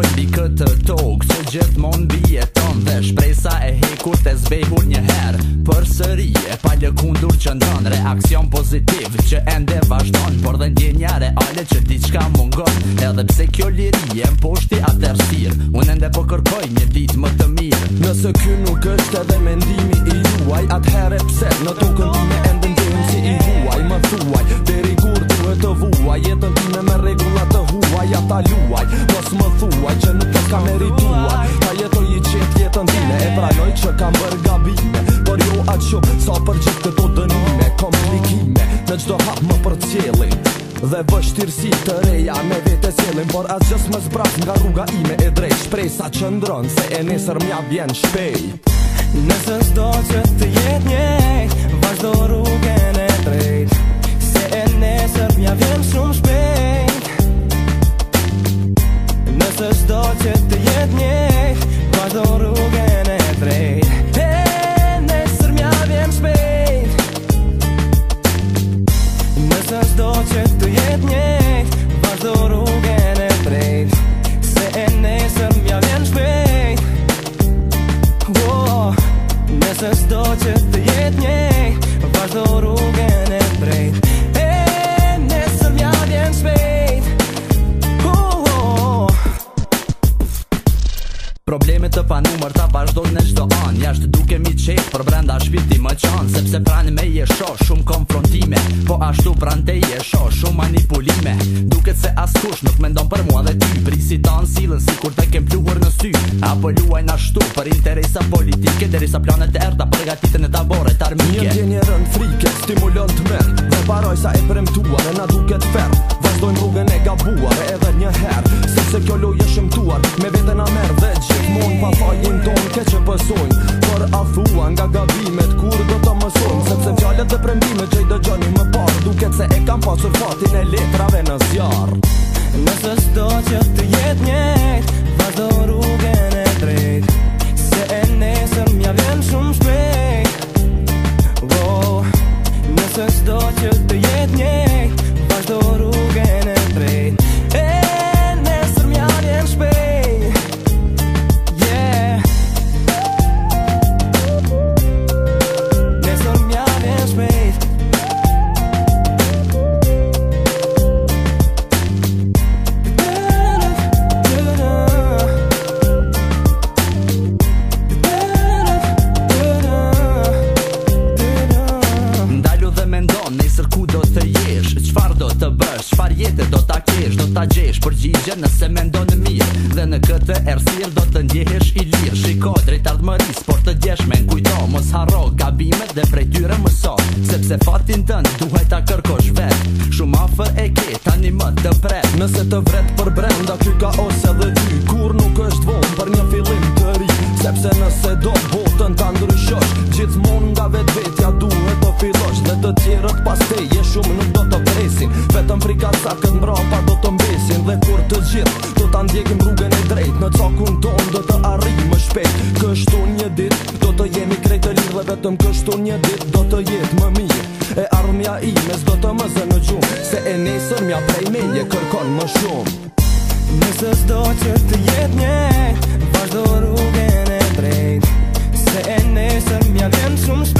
Kujtoj mbi këtë tokë Se gjithmon bje tonë Dhe shpresa e hekur të zbejhur një herë Për sëri e palë kundur që ndonë Reakcion pozitiv që ende vazhdonë Por dhe ndje një reale që diçka mungon Edhe pse kjo liri e më poshti atërstirë Unë ende po kërkoj një ditë më të mirë Nëse kjo nuk është edhe mendimi i juaj Atëhere pse në tukën ti me endën si i juaj Më thuaj dhe shkrua Jetën ti me me regullat të huaj Ata luaj, mos më thuaj Që nuk të ka merituaj Ta jetoj i qitë jetën tine E praloj që kam bërë gabime Por jo atë shumë, sa për gjithë këto dënime Komplikime, në gjdo hapë më për Dhe vështirësi të reja me vete cjelin Por as gjës më zbrat nga rruga ime e drej Shprej sa që ndronë se e nesër mja vjen shpej Nëse zdo që të jetë njejt probleme të panumër ta vazhdojnë në qdo anë Jashtë duke mi qekë për brenda shpiti më qanë Sepse pranë me jesho shumë konfrontime Po ashtu pran te jesho shumë manipulime Duket se askush nuk mendon për mua dhe ty Prisi në silën si kur te kem pluhur në sy Apo luaj në ashtu për interesa politike Derisa planet e erda përgatitën e tabore të armike Një tjenje rënd frike, stimulant men Dhe paroj sa e premtuar e na duket ferm Vazdojnë rrugën e gabuar e edhe një her Sepse kjo loj e shëmtuar me vetën a merë dhe gjithë pësojnë Për a nga gabimet kur do të mësojnë Sepse fjallet dhe prendimet që i dëgjoni më parë Duket se e kam pasur fatin e letrave në zjarë gjë nëse me ndonë mirë Dhe në këtë ersirë do të ndjehesh i lirë Shiko drejt ardë më risë, por të djesh me kujto Mos harro gabimet dhe prej tyre mëso Sepse fatin në duhet ta kërkosh vetë Shumë afer e ke, tani më të pretë Nëse të vretë për brenda, ky ka ose dhe dy Kur nuk është vonë për një filim të ri Sepse nëse do botën të ndryshosh Gjithë mund nga vetë vetja duhet të po fillosh Dhe të tjerët pas te, je shumë nuk do të presin Vetëm frikat sa këtë mbra dhe kur të gjithë Do të ndjekim rrugën e drejt Në cokun ton do të arri më shpet Kështu një dit Do të jemi krejt të lirë Dhe vetëm kështu një dit Do të jetë më mirë E armja i mes do të më zë në gjumë Se e nesër mja prej me një kërkon më shumë Nëse zdo që të jetë një Vazhdo rrugën e drejt Se e nesër mja lënë shumë shpet